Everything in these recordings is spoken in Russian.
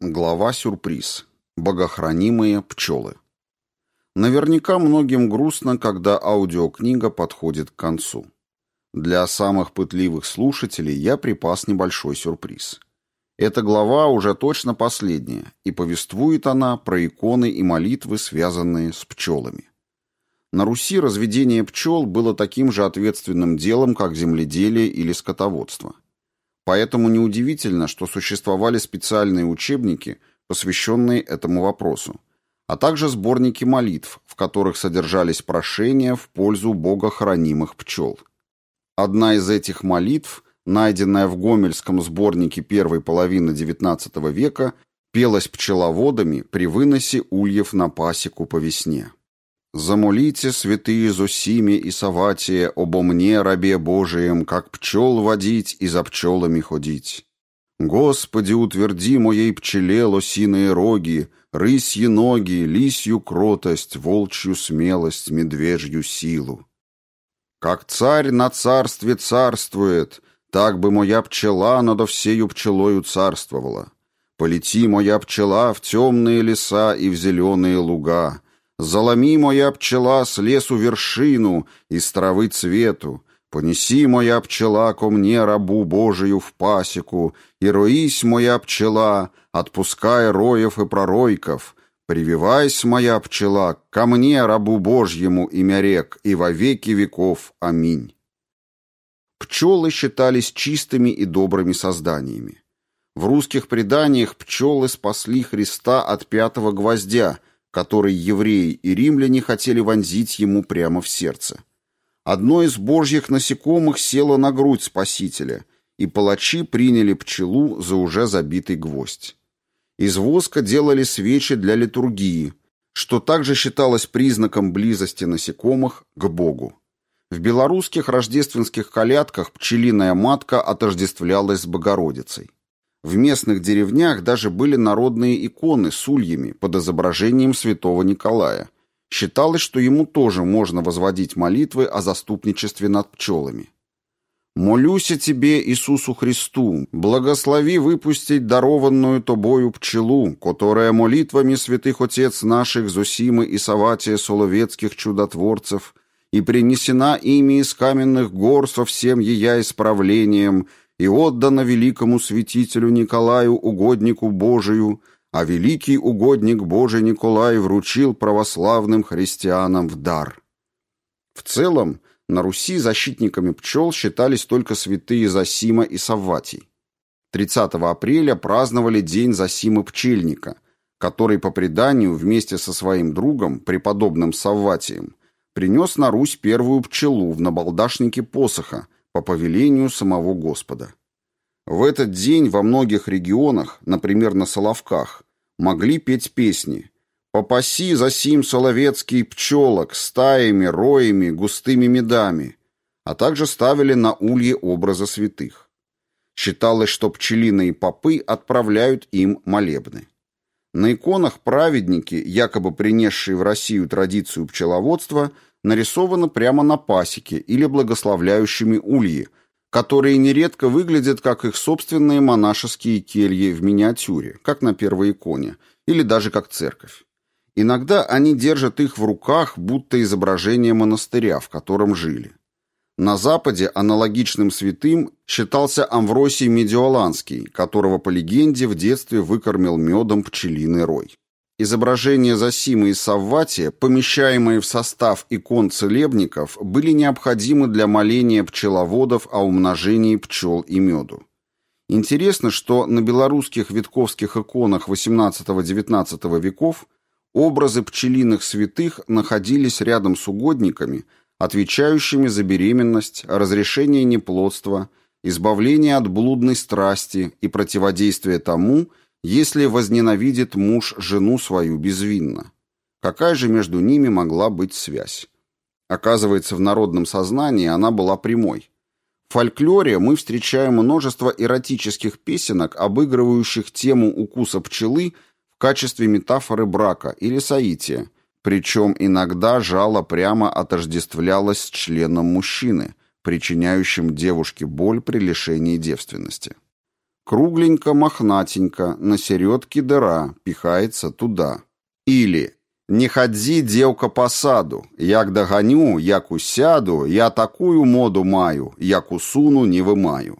Глава «Сюрприз». Богохранимые пчелы. Наверняка многим грустно, когда аудиокнига подходит к концу. Для самых пытливых слушателей я припас небольшой сюрприз. Эта глава уже точно последняя, и повествует она про иконы и молитвы, связанные с пчелами. На Руси разведение пчел было таким же ответственным делом, как земледелие или скотоводство – Поэтому неудивительно, что существовали специальные учебники, посвященные этому вопросу, а также сборники молитв, в которых содержались прошения в пользу богохранимых пчел. Одна из этих молитв, найденная в Гомельском сборнике первой половины XIX века, пелась пчеловодами при выносе ульев на пасеку по весне. Замолите, святые Зосиме и Саватие, обо мне, рабе Божием, как пчел водить и за пчелами ходить. Господи, утверди моей пчеле лосиные роги, рысьи ноги, лисью кротость, волчью смелость, медвежью силу. Как царь на царстве царствует, так бы моя пчела надо всею пчелою царствовала. Полети, моя пчела, в темные леса и в зеленые луга, Заломи, моя пчела, с лесу вершину, из травы цвету. Понеси, моя пчела, ко мне, рабу Божию, в пасеку, и роись, моя пчела, отпускай роев и проройков. Прививайся, моя пчела, ко мне, рабу Божьему, имя рек, и во веки веков. Аминь. Пчелы считались чистыми и добрыми созданиями. В русских преданиях пчелы спасли Христа от пятого гвоздя – который евреи и римляне хотели вонзить ему прямо в сердце. Одно из божьих насекомых село на грудь спасителя, и палачи приняли пчелу за уже забитый гвоздь. Из воска делали свечи для литургии, что также считалось признаком близости насекомых к Богу. В белорусских рождественских колядках пчелиная матка отождествлялась с Богородицей. В местных деревнях даже были народные иконы с ульями под изображением святого Николая. Считалось, что ему тоже можно возводить молитвы о заступничестве над пчелами. «Молюся тебе, Иисусу Христу, благослови выпустить дарованную тобою пчелу, которая молитвами святых отец наших Зосимы и Саватия Соловецких чудотворцев и принесена ими из каменных гор со всем ея исправлением и отдано великому святителю Николаю, угоднику Божию, а великий угодник Божий Николай вручил православным христианам в дар. В целом, на Руси защитниками пчел считались только святые Засима и Савватий. 30 апреля праздновали День Засимы Пчельника, который, по преданию, вместе со своим другом, преподобным Савватием, принес на Русь первую пчелу в набалдашнике посоха – по повелению самого Господа. В этот день во многих регионах, например, на Соловках, могли петь песни «Попаси за сим соловецкий пчелок стаями, роями, густыми медами», а также ставили на улье образа святых. Считалось, что пчелиные попы отправляют им молебны. На иконах праведники, якобы принесшие в Россию традицию пчеловодства – нарисовано прямо на пасеке или благословляющими ульи, которые нередко выглядят как их собственные монашеские кельи в миниатюре, как на первой иконе, или даже как церковь. Иногда они держат их в руках, будто изображение монастыря, в котором жили. На Западе аналогичным святым считался Амвросий Медиоланский, которого, по легенде, в детстве выкормил медом пчелиный рой. Изображения Зосимы и Савватия, помещаемые в состав икон целебников, были необходимы для моления пчеловодов о умножении пчел и меду. Интересно, что на белорусских витковских иконах XVIII-XIX веков образы пчелиных святых находились рядом с угодниками, отвечающими за беременность, разрешение неплодства, избавление от блудной страсти и противодействие тому, если возненавидит муж жену свою безвинно? Какая же между ними могла быть связь? Оказывается, в народном сознании она была прямой. В фольклоре мы встречаем множество эротических песенок, обыгрывающих тему укуса пчелы в качестве метафоры брака или соития, причем иногда жало прямо отождествлялось с членом мужчины, причиняющим девушке боль при лишении девственности. Кругленько, мохнатенько, на середке дыра, пихается туда. Или «Не ходзи, девка, по саду, як догоню, як усяду, я такую моду маю, як усуну, не вымаю».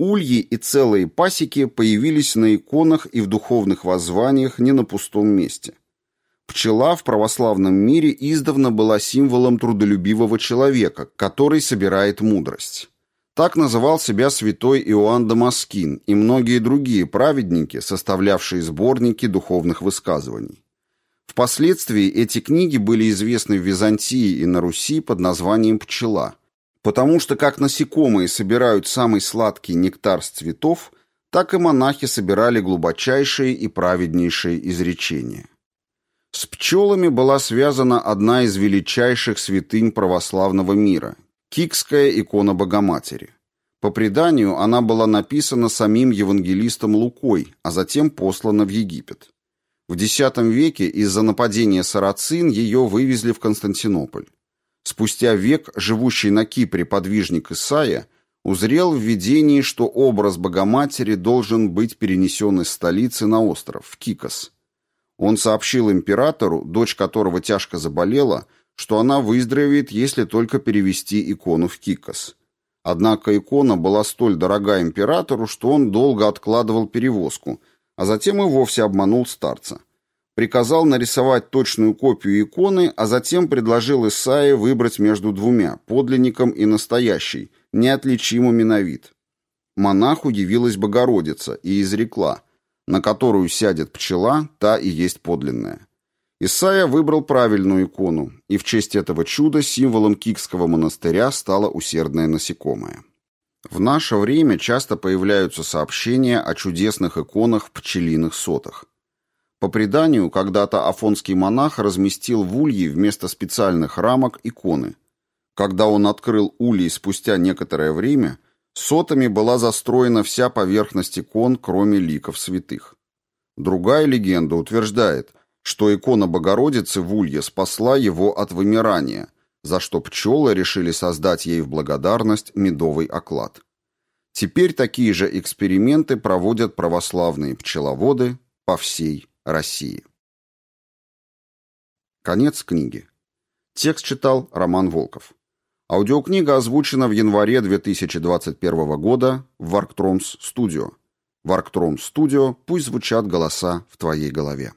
Ульи и целые пасеки появились на иконах и в духовных воззваниях не на пустом месте. Пчела в православном мире издавна была символом трудолюбивого человека, который собирает мудрость. Так называл себя святой Иоанн Дамаскин и многие другие праведники, составлявшие сборники духовных высказываний. Впоследствии эти книги были известны в Византии и на Руси под названием «Пчела», потому что как насекомые собирают самый сладкий нектар с цветов, так и монахи собирали глубочайшие и праведнейшие изречения. С пчелами была связана одна из величайших святынь православного мира – Кикская икона Богоматери. По преданию, она была написана самим евангелистом Лукой, а затем послана в Египет. В X веке из-за нападения сарацин ее вывезли в Константинополь. Спустя век живущий на Кипре подвижник Исаия узрел в видении, что образ Богоматери должен быть перенесен из столицы на остров, в Кикос. Он сообщил императору, дочь которого тяжко заболела, что она выздоровеет, если только перевести икону в Кикос. Однако икона была столь дорога императору, что он долго откладывал перевозку, а затем и вовсе обманул старца. Приказал нарисовать точную копию иконы, а затем предложил Исаии выбрать между двумя, подлинником и настоящей, неотличимыми на вид. Монаху явилась Богородица и изрекла – на которую сядет пчела, та и есть подлинная. Исайя выбрал правильную икону, и в честь этого чуда символом Кикского монастыря стало усердное насекомое. В наше время часто появляются сообщения о чудесных иконах в пчелиных сотах. По преданию, когда-то афонский монах разместил в улье вместо специальных рамок иконы. Когда он открыл ульи спустя некоторое время – Сотами была застроена вся поверхность икон, кроме ликов святых. Другая легенда утверждает, что икона Богородицы в Улье спасла его от вымирания, за что пчелы решили создать ей в благодарность медовый оклад. Теперь такие же эксперименты проводят православные пчеловоды по всей России. Конец книги. Текст читал Роман Волков. Аудиокнига озвучена в январе 2021 года в Warktроms Studio. Warktроms Studio, пусть звучат голоса в твоей голове.